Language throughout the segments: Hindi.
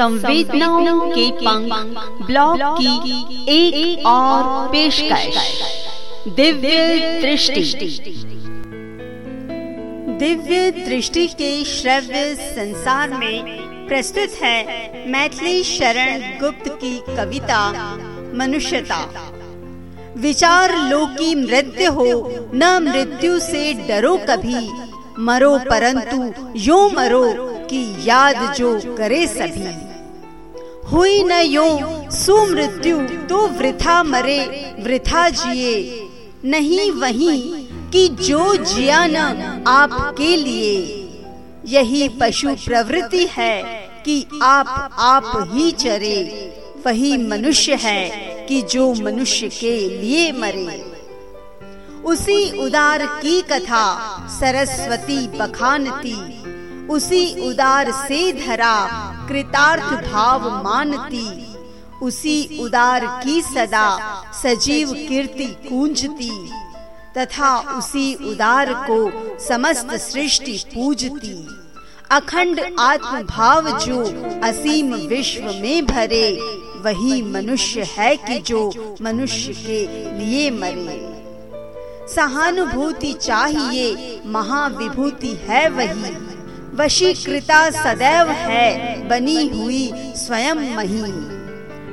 संवेदनाओं के पंख ब्लॉग की एक, एक और पेशकश। दिव्य दृष्टि। दिव्य दृष्टि के श्रव्य संसार में प्रस्तुत है मैथिली शरण गुप्त की कविता मनुष्यता। विचार लो की मृत्यु हो न मृत्यु से डरो कभी। मरो परंतु यो मरो की याद जो करे सभी। हुई न यो सुमृत्यु तो वृथा मरे, वृथा जिए। नहीं वही कि जो जिया न आपके लिए। यही पशु प्रवृत्ति है कि आप आप ही चरे। वही मनुष्य है कि जो मनुष्य के लिए मरे। उसी उदार की कथा सरस्वती बखानती, उसी उदार से धरा कृतार्थ भाव मानती। उसी उदार की सदा सजीव कीर्ति कूंजती तथा उसी उदार को समस्त सृष्टि पूजती। अखंड आत्म भाव जो असीम विश्व में भरे, वही मनुष्य है कि जो मनुष्य के लिए मरे। सहानुभूति चाहिए, महाविभूति है वही। वशीकृता सदैव है बनी हुई स्वयं मही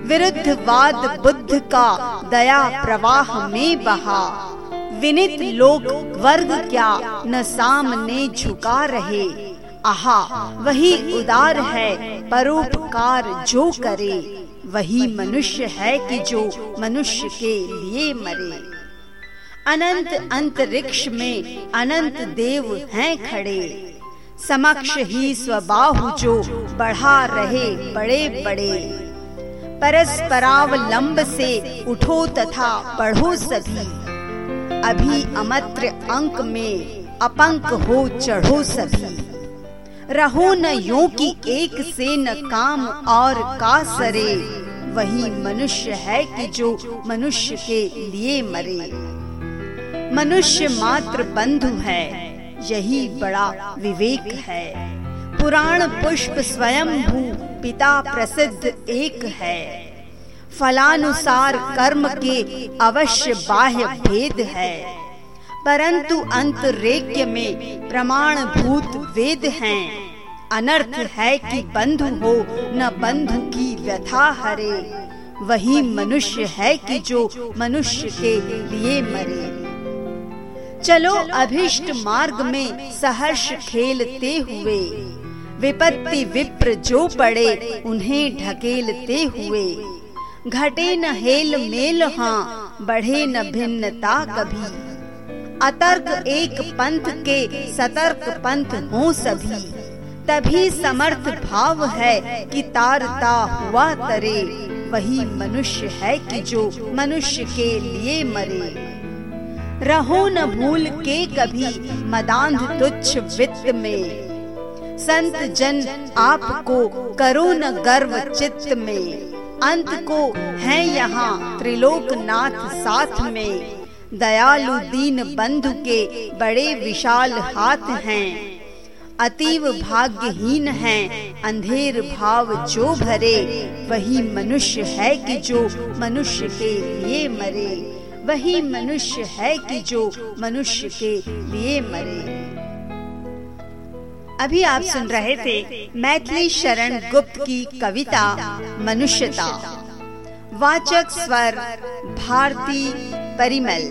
विरुद्ध वाद बुद्ध का दया प्रवाह में बहा। विनित लोक वर्ग क्या न सामने झुका रहे। आहा, वही उदार है, परोपकार जो करे। वही मनुष्य है कि जो मनुष्य के लिए मरे। अनंत अंतरिक्ष में अनंत देव हैं खड़े। समक्ष ही स्वबाहु जो बढ़ा रहे बड़े बड़े। परस्परावलंब से उठो तथा पढ़ो सभी। अभी अमत्र अंक में अपंक हो चढ़ो सभी। रहो न यो की एक से न काम और का सरे। वही मनुष्य है कि जो मनुष्य के लिए मरे। मनुष्य मात्र बंधु है। यही बड़ा विवेक है। पुराण पुष्प स्वयं भू पिता प्रसिद्ध एक है। फलानुसार कर्म के अवश्य बाह्य भेद है। परंतु अंतरेक्य में प्रमाण भूत वेद हैं। अनर्थ है कि बंधु हो, न बंधु की व्यथा हरे। वही मनुष्य है कि जो मनुष्य के लिए मरे। चलो अभिष्ट मार्ग में सहर्ष खेलते हुए। विपत्ति विप्र जो पड़े उन्हें ढकेलते हुए। घटे न हेल मेल हाँ बढ़े न भिन्नता कभी। अतर्क एक पंथ के सतर्क पंथ हो सभी। तभी समर्थ भाव है कि तारता हुआ तरे। वही मनुष्य है कि जो मनुष्य के लिए मरे। रहो न भूल के कभी मदांध तुच्छ वित्त में। संत जन आपको करो न गर्व चित्त में। अंत को है यहाँ त्रिलोकनाथ साथ में। दयालु दीन बंधु के बड़े विशाल हाथ हैं। अतीव भाग्यहीन हैं, अंधेर भाव जो भरे, वही मनुष्य है कि जो मनुष्य के लिए मरे। वही मनुष्य है कि जो मनुष्य के लिए मरे। अभी आप सुन रहे थे मैथिली शरण गुप्त की कविता, मनुष्यता। वाचक स्वर, भारती परिमल।